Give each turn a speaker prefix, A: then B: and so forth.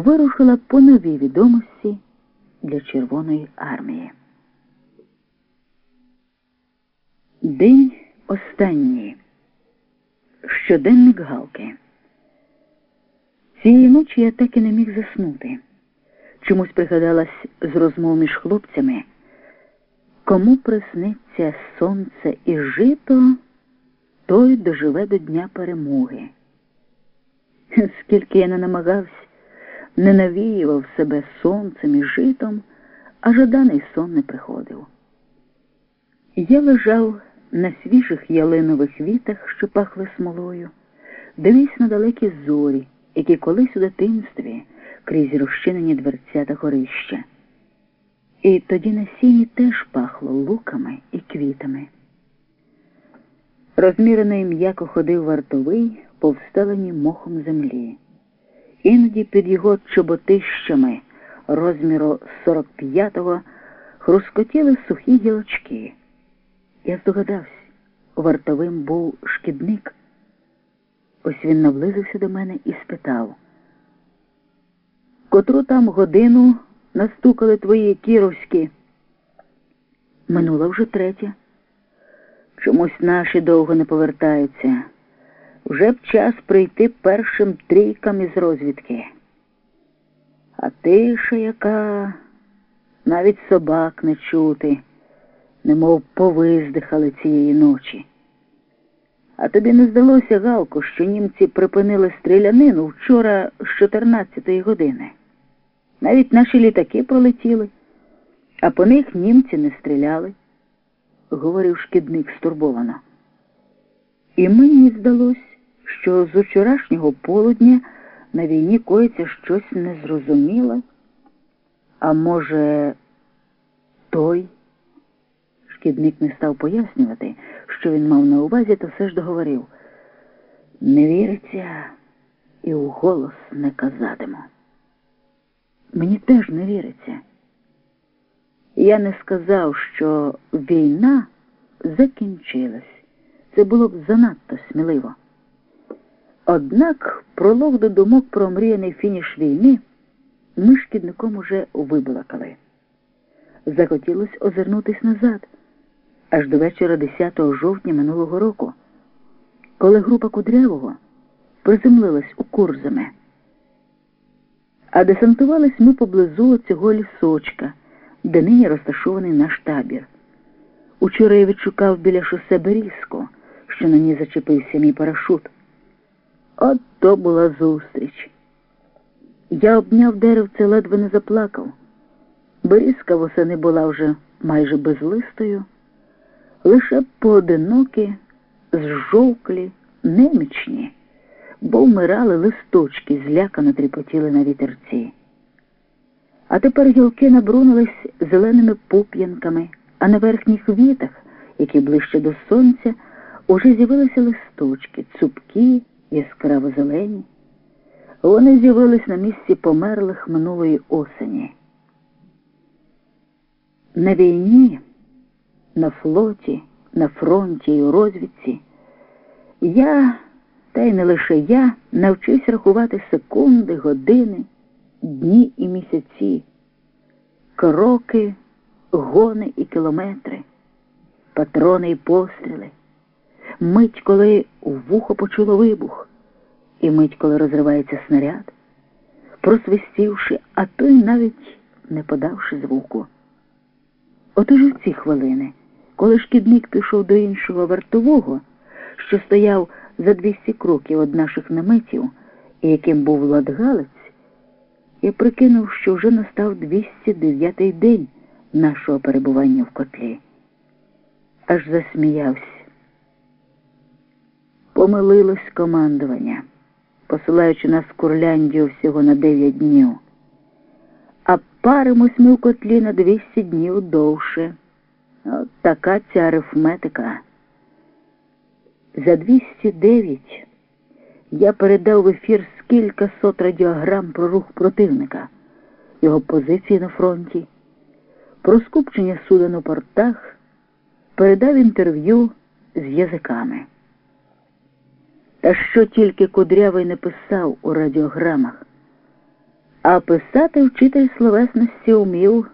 A: вирушила по новій відомості для Червоної армії. День останній. Щоденник Галки. Цієї ночі я так і не міг заснути. Чомусь пригадалась з розмов між хлопцями. Кому присниться сонце і жито, той доживе до Дня перемоги. Скільки я не намагався, не навіював себе сонцем і житом, а жаданий сон не приходив. Я лежав на свіжих ялинових вітах, що пахли смолою, дивись на далекі зорі, які колись у дитинстві крізь розчинені дверця та горища. І тоді на сіні теж пахло луками і квітами. Розмірений м'яко ходив вартовий по встеленій мохом землі. Іноді під його чоботищами розміру 45-го хрускотіли сухі гілочки. Я здогадався, вартовим був шкідник. Ось він наблизився до мене і спитав, котру там годину настукали твої кіровські? Минула вже третя. Чомусь наші довго не повертаються. Вже б час прийти першим трійкам із розвідки. А тиша яка навіть собак не чути, немов повиздихали цієї ночі. А тобі не здалося, Галко, що німці припинили стрілянину вчора з 14-ї години. Навіть наші літаки пролетіли, а по них німці не стріляли, говорив шкідник стурбовано. І мені здалось, що з вчорашнього полудня на війні коїться щось незрозуміле. А може, той шкідник не став пояснювати, що він мав на увазі, то все ж договорив. Не віриться і у голос не казатиму. Мені теж не віриться. Я не сказав, що війна закінчилась. Це було б занадто сміливо. Однак пролог до думок про мріяний фініш війни ми шкідником уже вибалакали. Захотілося озирнутись назад аж до вечора 10 жовтня минулого року, коли група Кудрявого приземлилась у Курзаме. А десантувались ми поблизу цього лісочка, де нині розташований наш табір. Учора я відшукав біля шосе Берізько, що на ній зачепився мій парашут. От то була зустріч. Я обняв деревце, ледве не заплакав. Берізка восени була вже майже безлистою, лише поодинокі, зжовклі, немічні бо вмирали листочки, злякано тріпотіли на вітерці. А тепер гілки набрунулись зеленими пуп'янками, а на верхніх вітах, які ближче до сонця, уже з'явилися листочки, цупкі, яскраво зелені. Вони з'явились на місці померлих минулої осені. На війні, на флоті, на фронті і у розвідці я та й не лише я навчився рахувати секунди, години, дні і місяці, кроки, гони і кілометри, патрони і постріли, мить, коли у вухо почуло вибух, і мить, коли розривається снаряд, просвистівши, а то й навіть не подавши звуку. Отож у ці хвилини, коли шкідник пішов до іншого вартового, що стояв за 200 кроків від наших наметів, і яким був Ладгалець, я прикинув, що вже настав 209-й день нашого перебування в котлі. Аж засміявся. Помилилось командування, посилаючи нас в Курляндію всього на 9 днів. А паримось ми в котлі на 200 днів довше. От така ця арифметика. За 209 я передав в ефір скільки сот радіограм про рух противника, його позиції на фронті, про скупчення суден у портах, передав інтерв'ю з язиками. Та що тільки Кудрявий не писав у радіограмах, А писати вчитель словесності умів